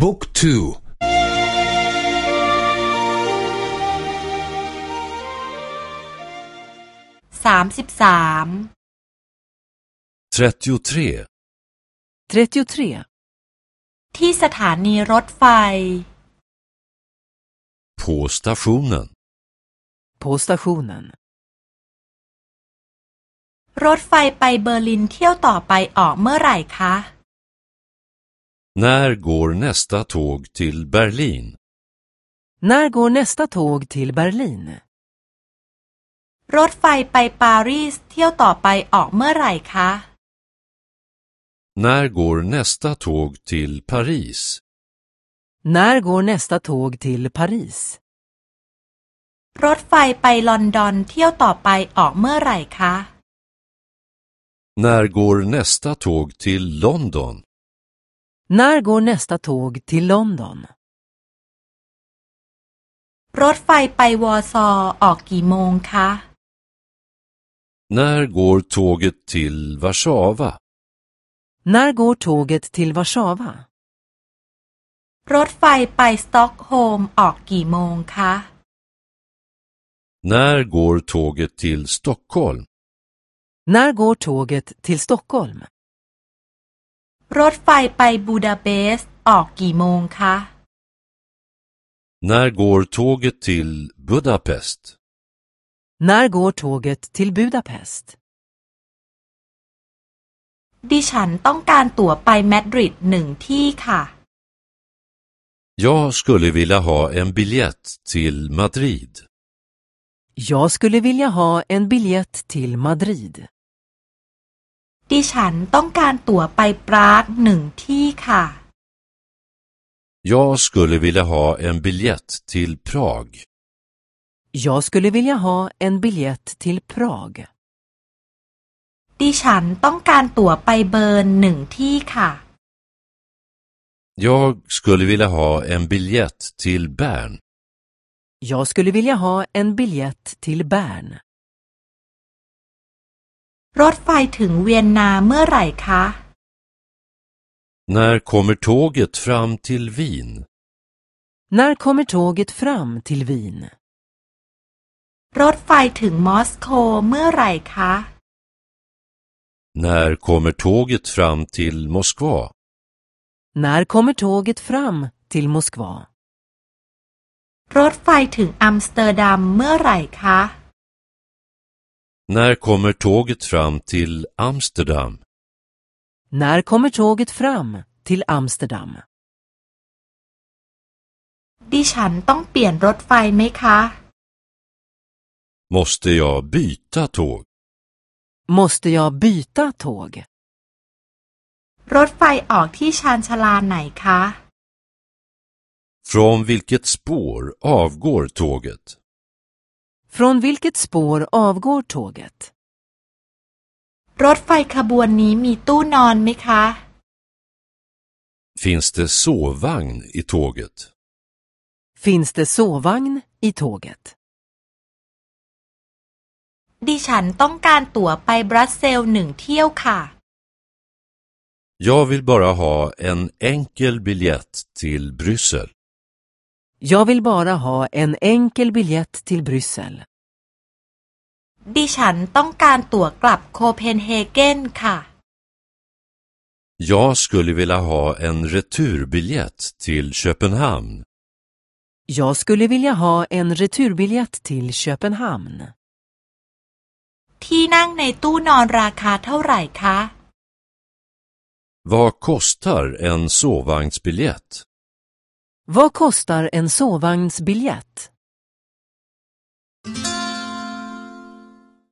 บุ๊กทูสามสิบสาม 33. 33. ที่สถานีรถไฟ På stationen. På stationen. รถไฟไปเบอร์ลินเที่ยวต่อไปออกเมื่อไหร่คะ När går nästa tåg till Berlin? När går nästa tåg till Berlin? รถไฟไปปารีสเที่ยวต่อไปออกเมื่อไหร่คะ När går nästa tåg till Paris? När går nästa tåg till Paris? รถไฟไปลอนดอนเที่ยวต่อไปออกเมื่อไหร่คะ När går nästa tåg till London? När går nästa tåg till London? รถไฟไปวอร์ซอออกกี่โมงคะ När går tåget till Warszawa? När går tåget till Warszawa? รถไฟไปสต็อกโฮล์มออกกี่โมงคะ När går tåget till Stockholm? När går tåget till Stockholm? รถไฟไปบูดาเปสต์ออกกี่โมงคะ När går tåget till Budapest? När går tåget till Budapest? ดิฉันต้องการตั๋วไปมาดริดหนึ่งที่ค่ะ Jag skulle vilja ha en biljett till Madrid. Jag skulle vilja ha en biljett till Madrid. ดิฉันต้องการตั๋วไปปรากหนึ่งที่ค่ะ Jag skulle vilja ha en biljett till Prag. Jag skulle vilja ha en biljett till Prag. ดิฉันต้องการตั๋วไปเบิร์นหนึ่งที่ค่ะ Jag skulle vilja ha en biljett till Bern. Jag skulle vilja ha en biljett till Bern. รถไฟถึงเวียนนาเมื่อไหร่คะ När kommer tåget fram till Wien? När kommer tåget fram till Wien? รถไฟถึงมอสโกเมื่อไหร่คะ När kommer tåget fram till Moskva? När kommer tåget fram till Moskva? รถไฟถึงอัมสเตอร์ดัมเมื่อไหร่คะ När kommer tåget fram till Amsterdam? När kommer tåget fram till Amsterdam? ดิฉันต้องเปลี่ยนรถไฟไหมคะ Måste jag byta tåg? Måste jag byta tåg? รถไฟออกที่ชานชาลาไหนคะ Från vilket spår avgår tåget? Från vilket spår avgår tåget? รถไฟขบวนนี้มีตู้นอนไหมคะ Finns det sovvagn i tåget? Finns det sovvagn i tåget? ดิฉันต้องการตั๋วไปบรัสเซลหนึ่งเที่ยวค่ะ Jag vill bara ha en enkel biljett till Bryssel. Jag vill bara ha en enkel biljett till Bryssel. ดิฉันต้องการตั๋วกลับโคเพนเฮเกนค่ะ Jag skulle vilja ha en returbiljett till Köpenhamn. Jag skulle vilja ha en returbiljett till Köpenhamn. ที่นั่งในตู้นอนราคาเท่าไหร่คะ Vad kostar en sovvagnsbiljett? Vad kostar en sovvagnsbiljett?